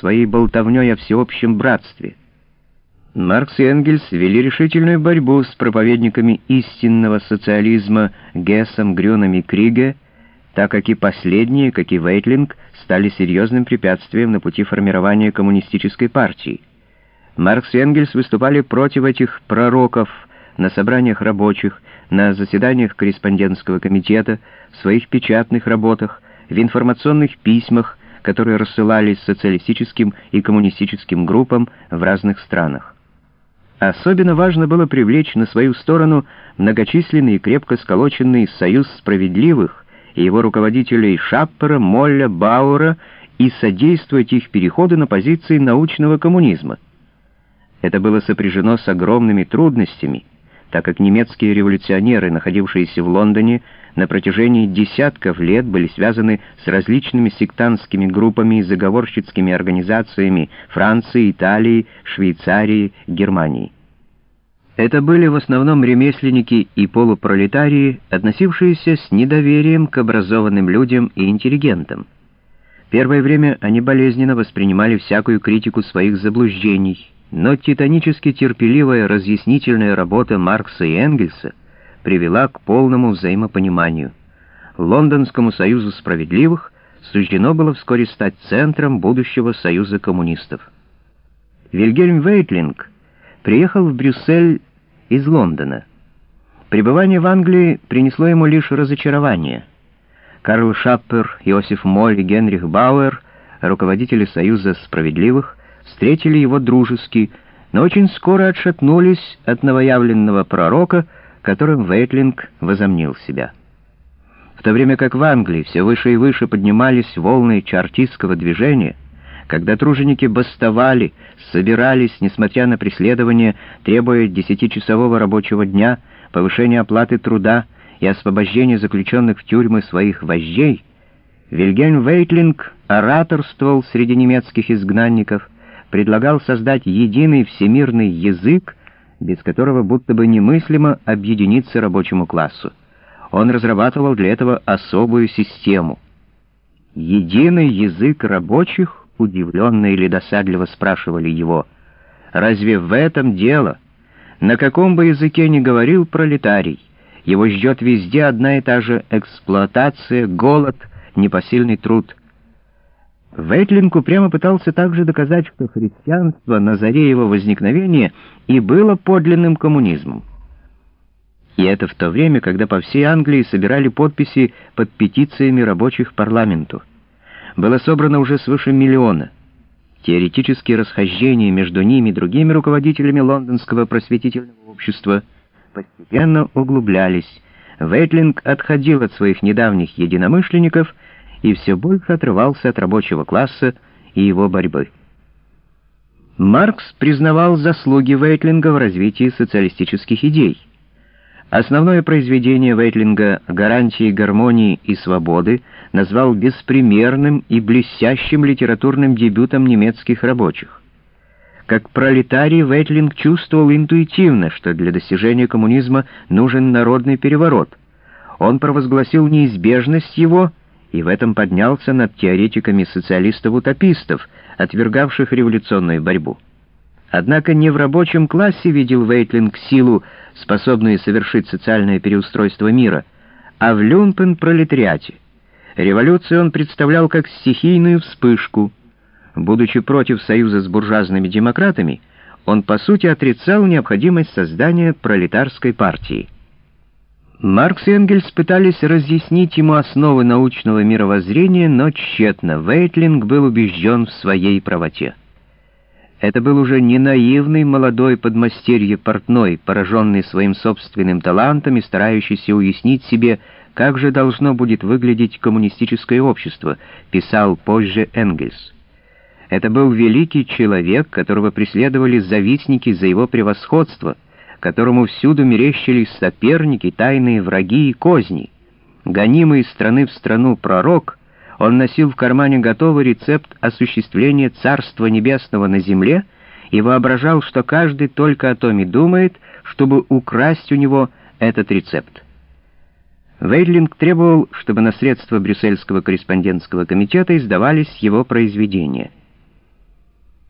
своей болтовней о всеобщем братстве. Маркс и Энгельс вели решительную борьбу с проповедниками истинного социализма Гессом, Грюном и Криге, так как и последние, как и Вейтлинг, стали серьезным препятствием на пути формирования коммунистической партии. Маркс и Энгельс выступали против этих пророков на собраниях рабочих, на заседаниях корреспондентского комитета, в своих печатных работах, в информационных письмах, которые рассылались социалистическим и коммунистическим группам в разных странах. Особенно важно было привлечь на свою сторону многочисленный и крепко сколоченный «Союз справедливых» и его руководителей Шаппера, Молля, Бауэра и содействовать их переходу на позиции научного коммунизма. Это было сопряжено с огромными трудностями, так как немецкие революционеры, находившиеся в Лондоне, на протяжении десятков лет были связаны с различными сектантскими группами и заговорщицкими организациями Франции, Италии, Швейцарии, Германии. Это были в основном ремесленники и полупролетарии, относившиеся с недоверием к образованным людям и интеллигентам. Первое время они болезненно воспринимали всякую критику своих заблуждений, но титанически терпеливая разъяснительная работа Маркса и Энгельса привела к полному взаимопониманию. Лондонскому союзу справедливых суждено было вскоре стать центром будущего союза коммунистов. Вильгельм Вейтлинг приехал в Брюссель из Лондона. Пребывание в Англии принесло ему лишь разочарование. Карл Шаппер, Иосиф Моль и Генрих Бауэр, руководители Союза справедливых, встретили его дружески, но очень скоро отшатнулись от новоявленного пророка, которым Вейтлинг возомнил себя. В то время как в Англии все выше и выше поднимались волны чартистского движения, когда труженики бастовали, собирались, несмотря на преследование, требуя десятичасового рабочего дня, повышения оплаты труда и освобождения заключенных в тюрьмы своих вождей, Вильгельм Вейтлинг ораторствовал среди немецких изгнанников, предлагал создать единый всемирный язык, без которого будто бы немыслимо объединиться рабочему классу. Он разрабатывал для этого особую систему. «Единый язык рабочих?» — удивленно или досадливо спрашивали его. «Разве в этом дело? На каком бы языке ни говорил пролетарий, его ждет везде одна и та же эксплуатация, голод, непосильный труд». Вейтлинг упрямо пытался также доказать, что христианство на заре его возникновения и было подлинным коммунизмом. И это в то время, когда по всей Англии собирали подписи под петициями рабочих парламенту. Было собрано уже свыше миллиона. Теоретические расхождения между ними и другими руководителями лондонского просветительного общества постепенно углублялись. Вейтлинг отходил от своих недавних единомышленников и все больше отрывался от рабочего класса и его борьбы. Маркс признавал заслуги Вейтлинга в развитии социалистических идей. Основное произведение Вейтлинга «Гарантии гармонии и свободы» назвал беспримерным и блестящим литературным дебютом немецких рабочих. Как пролетарий Вейтлинг чувствовал интуитивно, что для достижения коммунизма нужен народный переворот. Он провозгласил неизбежность его и в этом поднялся над теоретиками социалистов-утопистов, отвергавших революционную борьбу. Однако не в рабочем классе видел Вейтлинг силу, способную совершить социальное переустройство мира, а в люмпен-пролетариате. Революцию он представлял как стихийную вспышку. Будучи против союза с буржуазными демократами, он по сути отрицал необходимость создания пролетарской партии. Маркс и Энгельс пытались разъяснить ему основы научного мировоззрения, но тщетно. Вейтлинг был убежден в своей правоте. Это был уже не наивный молодой подмастерье портной, пораженный своим собственным талантом и старающийся уяснить себе, как же должно будет выглядеть коммунистическое общество, писал позже Энгельс. Это был великий человек, которого преследовали завистники за его превосходство — которому всюду мерещились соперники, тайные враги и козни. Гонимый из страны в страну пророк, он носил в кармане готовый рецепт осуществления Царства Небесного на земле и воображал, что каждый только о том и думает, чтобы украсть у него этот рецепт. Вейдлинг требовал, чтобы на средства Брюссельского корреспондентского комитета издавались его произведения —